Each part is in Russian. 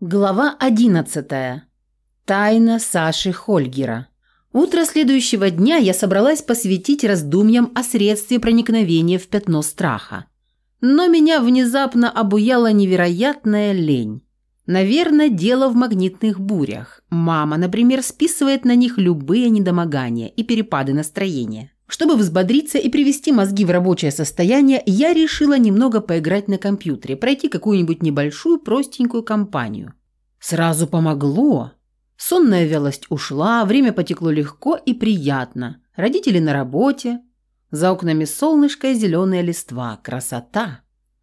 Глава 11. Тайна Саши Хольгера. Утро следующего дня я собралась посвятить раздумьям о средстве проникновения в пятно страха. Но меня внезапно обуяла невероятная лень. Наверное, дело в магнитных бурях. Мама, например, списывает на них любые недомогания и перепады настроения. Чтобы взбодриться и привести мозги в рабочее состояние, я решила немного поиграть на компьютере, пройти какую-нибудь небольшую простенькую кампанию. Сразу помогло. Сонная вялость ушла, время потекло легко и приятно. Родители на работе. За окнами солнышко и зеленая листва. Красота!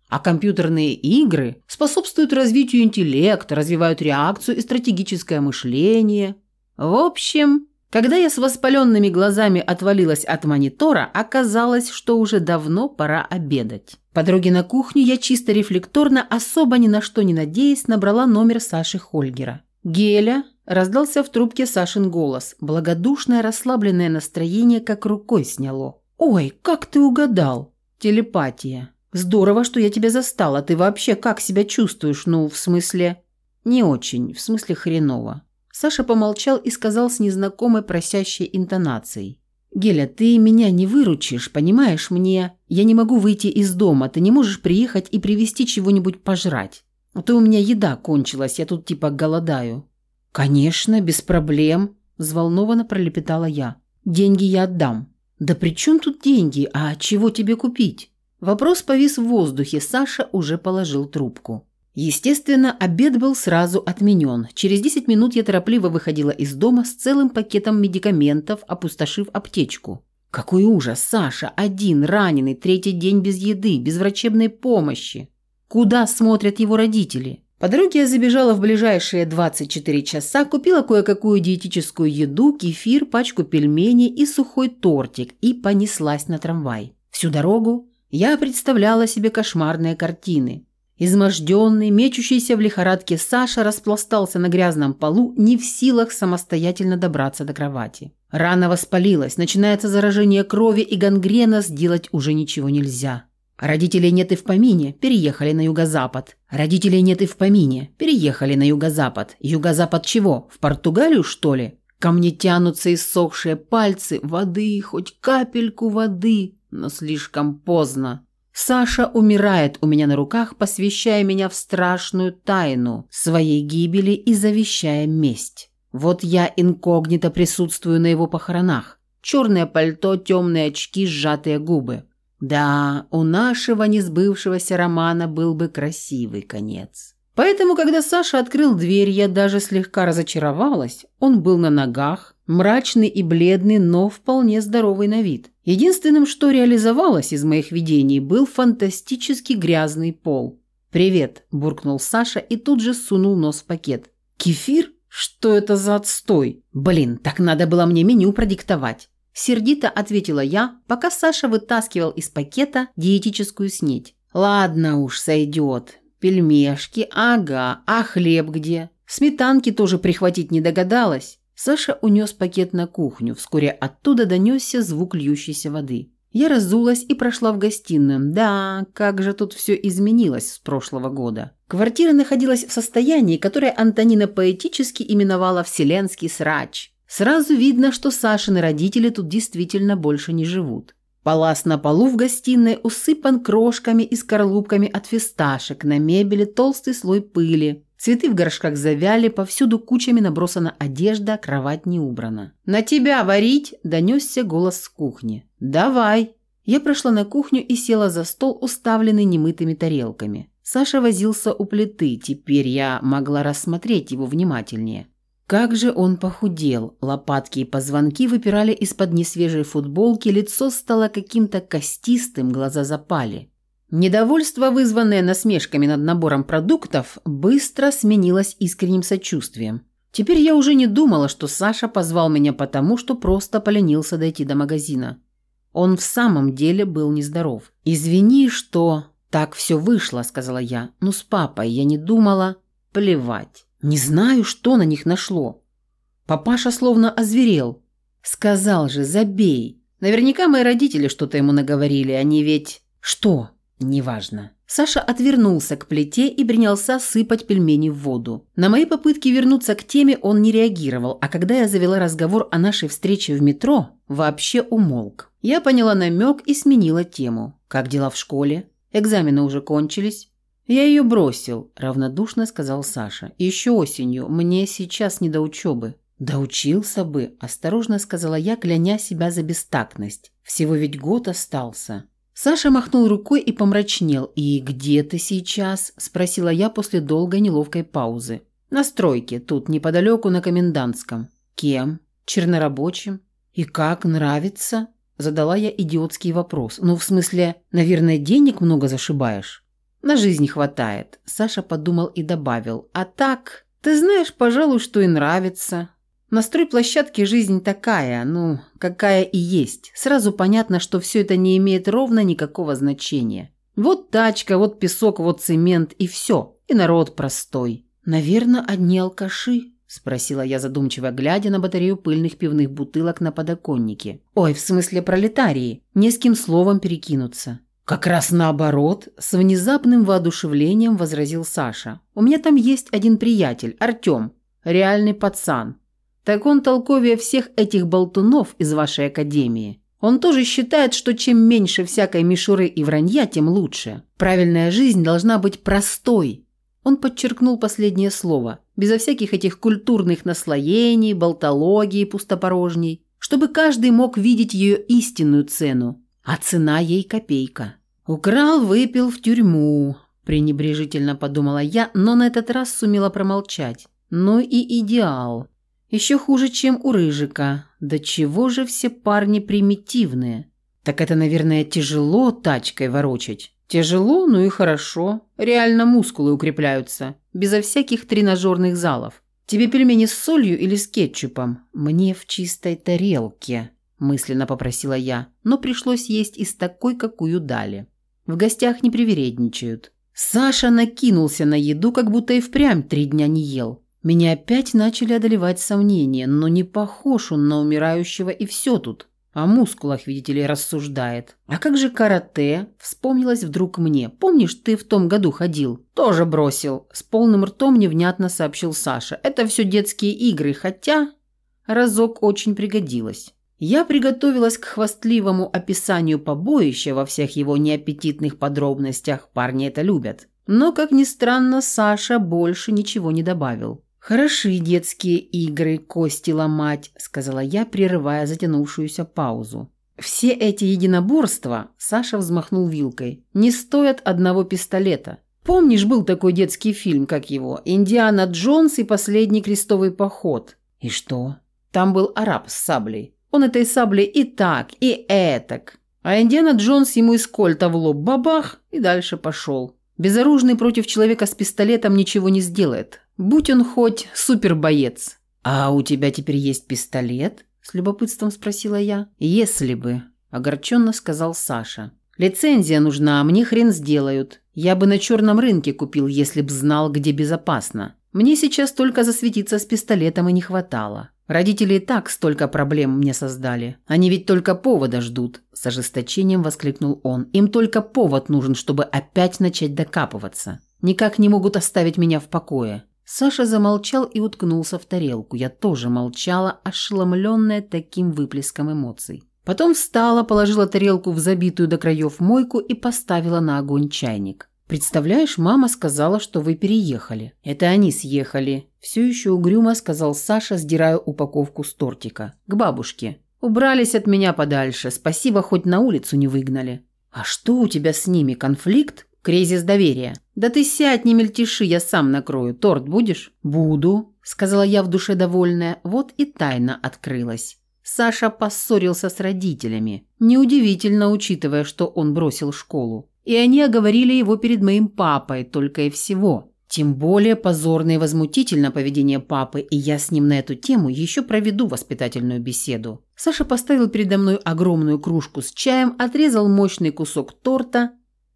А компьютерные игры способствуют развитию интеллекта, развивают реакцию и стратегическое мышление. В общем, когда я с воспаленными глазами отвалилась от монитора, оказалось, что уже давно пора обедать. По дороге на кухню я чисто рефлекторно, особо ни на что не надеясь, набрала номер Саши Хольгера. «Геля», – раздался в трубке Сашин голос. Благодушное расслабленное настроение как рукой сняло. «Ой, как ты угадал!» «Телепатия. Здорово, что я тебя застала. Ты вообще как себя чувствуешь? Ну, в смысле...» «Не очень. В смысле хреново. Саша помолчал и сказал с незнакомой просящей интонацией. «Геля, ты меня не выручишь, понимаешь, мне... Я не могу выйти из дома, ты не можешь приехать и привезти чего-нибудь пожрать. А то у меня еда кончилась, я тут типа голодаю». «Конечно, без проблем», – взволнованно пролепетала я. «Деньги я отдам». «Да при чем тут деньги? А чего тебе купить?» Вопрос повис в воздухе, Саша уже положил трубку. Естественно, обед был сразу отменен. Через 10 минут я торопливо выходила из дома с целым пакетом медикаментов, опустошив аптечку. Какой ужас, Саша, один, раненый, третий день без еды, без врачебной помощи. Куда смотрят его родители? По дороге я забежала в ближайшие 24 часа, купила кое-какую диетическую еду, кефир, пачку пельменей и сухой тортик и понеслась на трамвай. Всю дорогу я представляла себе кошмарные картины. Изможденный, мечущийся в лихорадке Саша распластался на грязном полу, не в силах самостоятельно добраться до кровати. Рана воспалилась, начинается заражение крови и гангрена, сделать уже ничего нельзя. Родителей нет и в помине, переехали на юго-запад. Родителей нет и в помине, переехали на юго-запад. Юго-запад чего? В Португалию, что ли? Ко мне тянутся иссохшие пальцы, воды, хоть капельку воды, но слишком поздно. Саша умирает у меня на руках, посвящая меня в страшную тайну своей гибели и завещая месть. Вот я инкогнито присутствую на его похоронах. Черное пальто, темные очки, сжатые губы. Да, у нашего несбывшегося романа был бы красивый конец. Поэтому, когда Саша открыл дверь, я даже слегка разочаровалась. Он был на ногах, мрачный и бледный, но вполне здоровый на вид. Единственным, что реализовалось из моих видений, был фантастически грязный пол. «Привет», – буркнул Саша и тут же сунул нос в пакет. «Кефир? Что это за отстой? Блин, так надо было мне меню продиктовать». Сердито ответила я, пока Саша вытаскивал из пакета диетическую снедь. «Ладно уж, сойдет. Пельмешки, ага, а хлеб где? Сметанки тоже прихватить не догадалась. Саша унес пакет на кухню. Вскоре оттуда донесся звук льющейся воды. Я разулась и прошла в гостиную. Да, как же тут все изменилось с прошлого года. Квартира находилась в состоянии, которое Антонина поэтически именовала «вселенский срач». Сразу видно, что Сашины родители тут действительно больше не живут. Палас на полу в гостиной усыпан крошками и скорлупками от фисташек, на мебели толстый слой пыли. Цветы в горшках завяли, повсюду кучами набросана одежда, кровать не убрана. «На тебя варить!» – донесся голос с кухни. «Давай!» Я прошла на кухню и села за стол, уставленный немытыми тарелками. Саша возился у плиты, теперь я могла рассмотреть его внимательнее. Как же он похудел, лопатки и позвонки выпирали из-под несвежей футболки, лицо стало каким-то костистым, глаза запали. Недовольство, вызванное насмешками над набором продуктов, быстро сменилось искренним сочувствием. Теперь я уже не думала, что Саша позвал меня потому, что просто поленился дойти до магазина. Он в самом деле был нездоров. «Извини, что так все вышло», — сказала я. «Ну, с папой я не думала. Плевать». Не знаю, что на них нашло. Папаша словно озверел. Сказал же, забей. Наверняка мои родители что-то ему наговорили, они ведь... Что? Неважно. Саша отвернулся к плите и принялся сыпать пельмени в воду. На мои попытки вернуться к теме он не реагировал, а когда я завела разговор о нашей встрече в метро, вообще умолк. Я поняла намек и сменила тему. Как дела в школе? Экзамены уже кончились? «Я ее бросил», – равнодушно сказал Саша. «Еще осенью. Мне сейчас не до учебы». «Да учился бы», – осторожно сказала я, кляня себя за бестактность. «Всего ведь год остался». Саша махнул рукой и помрачнел. «И где ты сейчас?» – спросила я после долгой неловкой паузы. «На стройке, тут неподалеку на Комендантском». «Кем?» «Чернорабочим». «И как, нравится?» – задала я идиотский вопрос. «Ну, в смысле, наверное, денег много зашибаешь?» «На жизнь хватает», – Саша подумал и добавил. «А так, ты знаешь, пожалуй, что и нравится. На стройплощадке жизнь такая, ну, какая и есть. Сразу понятно, что все это не имеет ровно никакого значения. Вот тачка, вот песок, вот цемент и все. И народ простой. Наверное, одни алкаши, спросила я задумчиво, глядя на батарею пыльных пивных бутылок на подоконнике. Ой, в смысле пролетарии. Не с кем словом перекинуться. «Как раз наоборот», – с внезапным воодушевлением возразил Саша. «У меня там есть один приятель, Артем, реальный пацан. Так он толковее всех этих болтунов из вашей академии. Он тоже считает, что чем меньше всякой мишуры и вранья, тем лучше. Правильная жизнь должна быть простой. Он подчеркнул последнее слово, безо всяких этих культурных наслоений, болтологии пустопорожней, чтобы каждый мог видеть ее истинную цену, а цена ей копейка. «Украл, выпил в тюрьму», – пренебрежительно подумала я, но на этот раз сумела промолчать. «Ну и идеал. Еще хуже, чем у Рыжика. Да чего же все парни примитивные? Так это, наверное, тяжело тачкой ворочать. Тяжело, ну и хорошо. Реально мускулы укрепляются. Безо всяких тренажерных залов. Тебе пельмени с солью или с кетчупом? Мне в чистой тарелке, мысленно попросила я, но пришлось есть из такой, какую дали. В гостях не привередничают. Саша накинулся на еду, как будто и впрямь три дня не ел. Меня опять начали одолевать сомнения, но не похож он на умирающего и все тут. О мускулах, видите ли, рассуждает. А как же карате? Вспомнилось вдруг мне. Помнишь, ты в том году ходил? Тоже бросил. С полным ртом невнятно сообщил Саша. Это все детские игры, хотя... Разок очень пригодилось. Я приготовилась к хвастливому описанию побоища во всех его неаппетитных подробностях. Парни это любят. Но, как ни странно, Саша больше ничего не добавил. «Хороши детские игры, кости ломать», – сказала я, прерывая затянувшуюся паузу. «Все эти единоборства», – Саша взмахнул вилкой, – «не стоят одного пистолета. Помнишь, был такой детский фильм, как его, «Индиана Джонс и последний крестовый поход»?» «И что?» Там был араб с саблей. Он этой саблей и так, и этак. А Индиана Джонс ему из кольта в лоб бабах и дальше пошел. Безоружный против человека с пистолетом ничего не сделает. Будь он хоть супербоец. «А у тебя теперь есть пистолет?» – с любопытством спросила я. «Если бы», – огорченно сказал Саша. «Лицензия нужна, а мне хрен сделают. Я бы на черном рынке купил, если б знал, где безопасно. Мне сейчас только засветиться с пистолетом и не хватало. Родители и так столько проблем мне создали. Они ведь только повода ждут», – с ожесточением воскликнул он. «Им только повод нужен, чтобы опять начать докапываться. Никак не могут оставить меня в покое. Саша замолчал и уткнулся в тарелку. Я тоже молчала, ошеломленная таким выплеском эмоций. Потом встала, положила тарелку в забитую до краев мойку и поставила на огонь чайник. «Представляешь, мама сказала, что вы переехали». «Это они съехали». Все еще угрюмо сказал Саша, сдирая упаковку с тортика. «К бабушке. Убрались от меня подальше. Спасибо, хоть на улицу не выгнали». «А что у тебя с ними? Конфликт?» Кризис доверия. Да ты сядь, не мельтеши, я сам накрою. Торт будешь? Буду, сказала я в душе довольная. Вот и тайна открылась. Саша поссорился с родителями. Неудивительно, учитывая, что он бросил школу. И они оговорили его перед моим папой только и всего. Тем более позорно и возмутительно поведение папы, и я с ним на эту тему еще проведу воспитательную беседу. Саша поставил передо мной огромную кружку с чаем, отрезал мощный кусок торта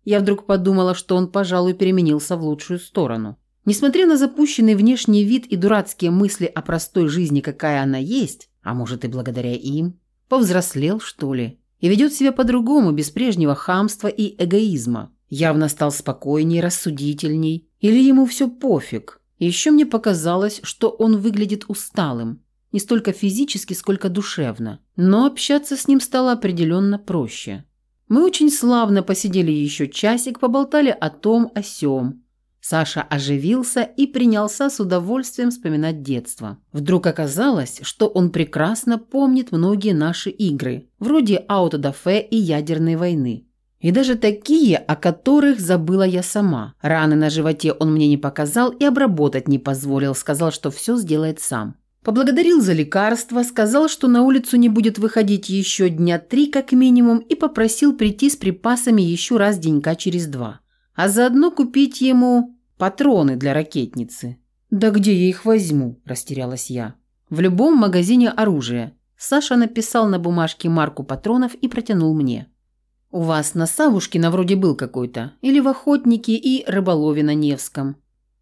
я вдруг подумала, что он, пожалуй, переменился в лучшую сторону. Несмотря на запущенный внешний вид и дурацкие мысли о простой жизни, какая она есть, а может и благодаря им, повзрослел, что ли, и ведет себя по-другому, без прежнего хамства и эгоизма. Явно стал спокойней, рассудительней. Или ему все пофиг. Еще мне показалось, что он выглядит усталым. Не столько физически, сколько душевно. Но общаться с ним стало определенно проще. Мы очень славно посидели еще часик, поболтали о том, о сём. Саша оживился и принялся с удовольствием вспоминать детство. Вдруг оказалось, что он прекрасно помнит многие наши игры, вроде аутодафе и ядерной войны. И даже такие, о которых забыла я сама. Раны на животе он мне не показал и обработать не позволил, сказал, что все сделает сам. Поблагодарил за лекарство, сказал, что на улицу не будет выходить еще дня три как минимум и попросил прийти с припасами еще раз денька через два. А заодно купить ему патроны для ракетницы. «Да где я их возьму?» – растерялась я. «В любом магазине оружия». Саша написал на бумажке марку патронов и протянул мне. «У вас на Савушкина вроде был какой-то, или в Охотнике и Рыболове на Невском».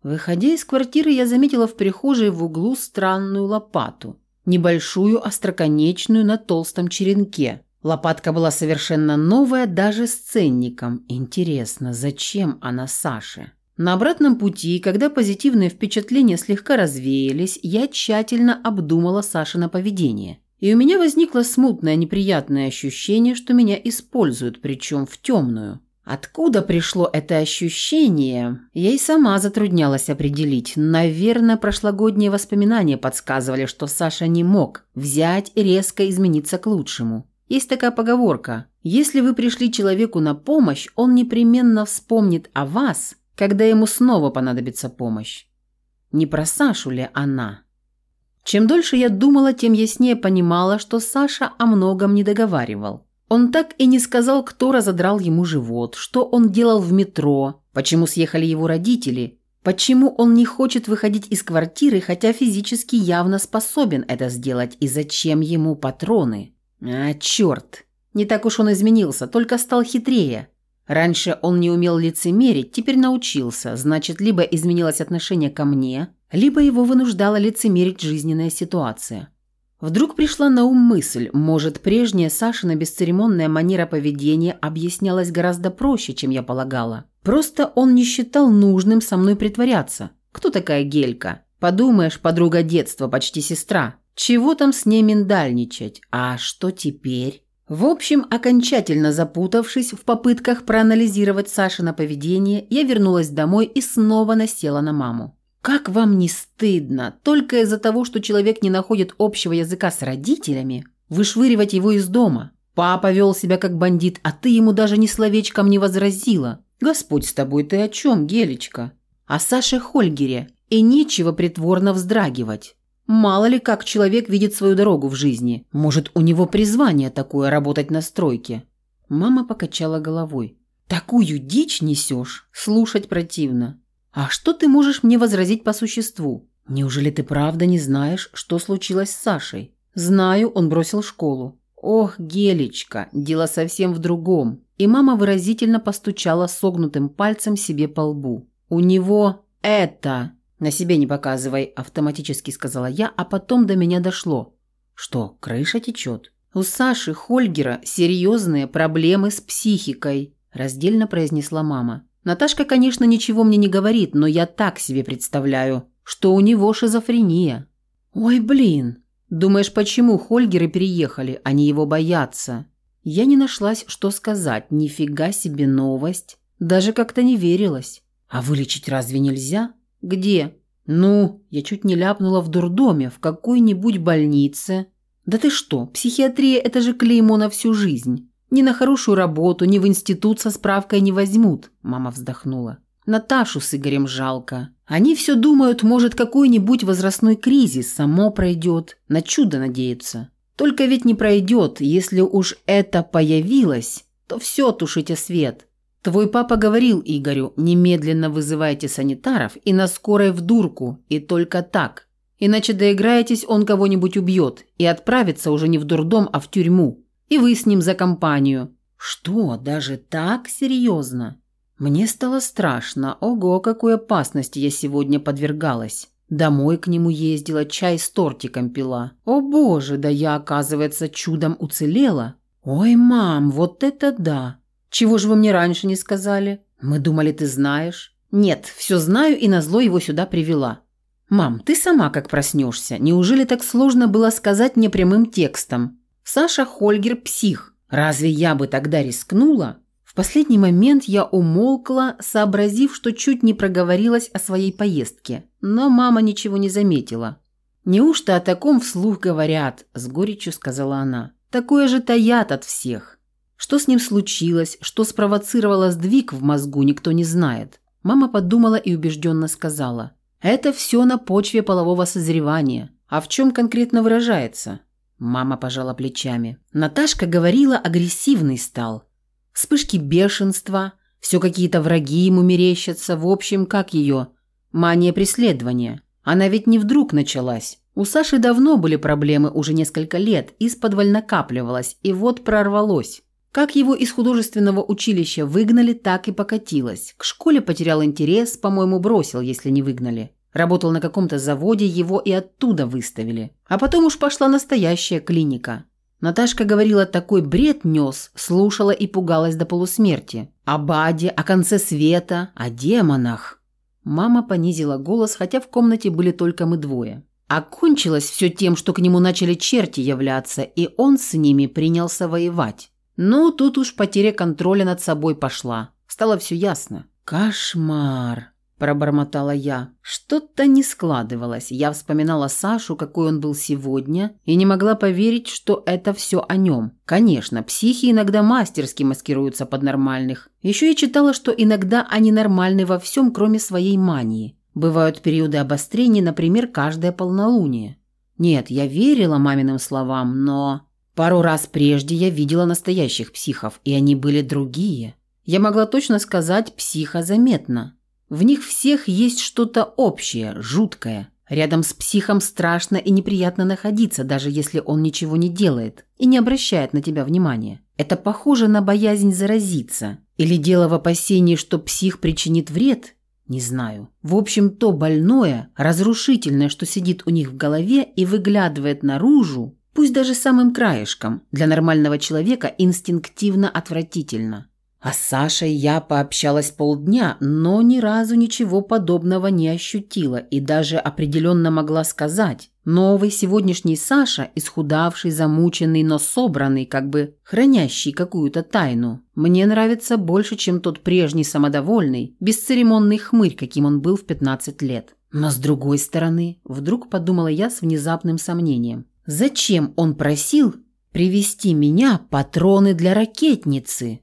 Выходя из квартиры, я заметила в прихожей в углу странную лопату. Небольшую, остроконечную, на толстом черенке. Лопатка была совершенно новая, даже с ценником. Интересно, зачем она Саше? На обратном пути, когда позитивные впечатления слегка развеялись, я тщательно обдумала Сашино поведение – и у меня возникло смутное неприятное ощущение, что меня используют, причем в темную. Откуда пришло это ощущение, я и сама затруднялась определить. Наверное, прошлогодние воспоминания подсказывали, что Саша не мог взять и резко измениться к лучшему. Есть такая поговорка. Если вы пришли человеку на помощь, он непременно вспомнит о вас, когда ему снова понадобится помощь. Не про Сашу ли она? Чем дольше я думала, тем яснее понимала, что Саша о многом не договаривал. Он так и не сказал, кто разодрал ему живот, что он делал в метро, почему съехали его родители, почему он не хочет выходить из квартиры, хотя физически явно способен это сделать, и зачем ему патроны. А, черт! Не так уж он изменился, только стал хитрее. Раньше он не умел лицемерить, теперь научился, значит, либо изменилось отношение ко мне, либо его вынуждала лицемерить жизненная ситуация. Вдруг пришла на ум мысль, может, прежняя Сашина бесцеремонная манера поведения объяснялась гораздо проще, чем я полагала. Просто он не считал нужным со мной притворяться. Кто такая Гелька? Подумаешь, подруга детства, почти сестра. Чего там с ней миндальничать? А что теперь? В общем, окончательно запутавшись в попытках проанализировать Сашино поведение, я вернулась домой и снова насела на маму. Как вам не стыдно, только из-за того, что человек не находит общего языка с родителями, вышвыривать его из дома? Папа вел себя как бандит, а ты ему даже ни словечком не возразила. Господь с тобой, ты о чем, Гелечка? О Саше Хольгере. И нечего притворно вздрагивать. Мало ли как человек видит свою дорогу в жизни. Может, у него призвание такое работать на стройке. Мама покачала головой. Такую дичь несешь, слушать противно. «А что ты можешь мне возразить по существу? Неужели ты правда не знаешь, что случилось с Сашей?» «Знаю, он бросил школу». «Ох, Гелечка, дело совсем в другом». И мама выразительно постучала согнутым пальцем себе по лбу. «У него это...» «На себе не показывай», – автоматически сказала я, а потом до меня дошло. «Что, крыша течет?» «У Саши Хольгера серьезные проблемы с психикой», – раздельно произнесла мама. Наташка, конечно, ничего мне не говорит, но я так себе представляю, что у него шизофрения. Ой, блин. Думаешь, почему Хольгеры переехали? Они его боятся. Я не нашлась, что сказать. Нифига себе новость. Даже как-то не верилась. А вылечить разве нельзя? Где? Ну, я чуть не ляпнула в дурдоме, в какой-нибудь больнице. Да ты что, психиатрия – это же клеймо на всю жизнь. Ни на хорошую работу, ни в институт со справкой не возьмут», – мама вздохнула. «Наташу с Игорем жалко. Они все думают, может, какой-нибудь возрастной кризис само пройдет. На чудо надеются. Только ведь не пройдет, если уж это появилось, то все тушите свет. Твой папа говорил Игорю, немедленно вызывайте санитаров и на скорой в дурку, и только так. Иначе доиграетесь, он кого-нибудь убьет и отправится уже не в дурдом, а в тюрьму. И вы с ним за компанию». «Что, даже так серьезно?» Мне стало страшно. Ого, какой опасности я сегодня подвергалась. Домой к нему ездила, чай с тортиком пила. О боже, да я, оказывается, чудом уцелела. Ой, мам, вот это да. Чего же вы мне раньше не сказали? «Мы думали, ты знаешь». «Нет, все знаю и назло его сюда привела». «Мам, ты сама как проснешься. Неужели так сложно было сказать мне прямым текстом? Саша Хольгер – псих. Разве я бы тогда рискнула?» В последний момент я умолкла, сообразив, что чуть не проговорилась о своей поездке. Но мама ничего не заметила. «Неужто о таком вслух говорят?» – с горечью сказала она. «Такое же таят от всех. Что с ним случилось, что спровоцировало сдвиг в мозгу, никто не знает». Мама подумала и убежденно сказала. «Это все на почве полового созревания. А в чем конкретно выражается?» Мама пожала плечами. Наташка говорила, агрессивный стал. Вспышки бешенства, все какие-то враги ему мерещатся. В общем, как ее? Мания преследования. Она ведь не вдруг началась. У Саши давно были проблемы, уже несколько лет, из-под накапливалось, и вот прорвалось. Как его из художественного училища выгнали, так и покатилось. К школе потерял интерес, по-моему, бросил, если не выгнали. Работал на каком-то заводе, его и оттуда выставили. А потом уж пошла настоящая клиника. Наташка говорила, такой бред нес, слушала и пугалась до полусмерти. О Баде, о конце света, о демонах. Мама понизила голос, хотя в комнате были только мы двое. Окончилось все тем, что к нему начали черти являться, и он с ними принялся воевать. Ну, тут уж потеря контроля над собой пошла. Стало все ясно. «Кошмар!» – пробормотала я. Что-то не складывалось. Я вспоминала Сашу, какой он был сегодня, и не могла поверить, что это все о нем. Конечно, психи иногда мастерски маскируются под нормальных. Еще я читала, что иногда они нормальны во всем, кроме своей мании. Бывают периоды обострений, например, каждое полнолуние. Нет, я верила маминым словам, но... Пару раз прежде я видела настоящих психов, и они были другие. Я могла точно сказать «психа заметно». В них всех есть что-то общее, жуткое. Рядом с психом страшно и неприятно находиться, даже если он ничего не делает и не обращает на тебя внимания. Это похоже на боязнь заразиться. Или дело в опасении, что псих причинит вред? Не знаю. В общем, то больное, разрушительное, что сидит у них в голове и выглядывает наружу, пусть даже самым краешком, для нормального человека инстинктивно отвратительно. А с Сашей я пообщалась полдня, но ни разу ничего подобного не ощутила и даже определенно могла сказать. Новый сегодняшний Саша, исхудавший, замученный, но собранный, как бы хранящий какую-то тайну, мне нравится больше, чем тот прежний самодовольный, бесцеремонный хмырь, каким он был в 15 лет. Но с другой стороны, вдруг подумала я с внезапным сомнением, зачем он просил привести меня патроны для ракетницы?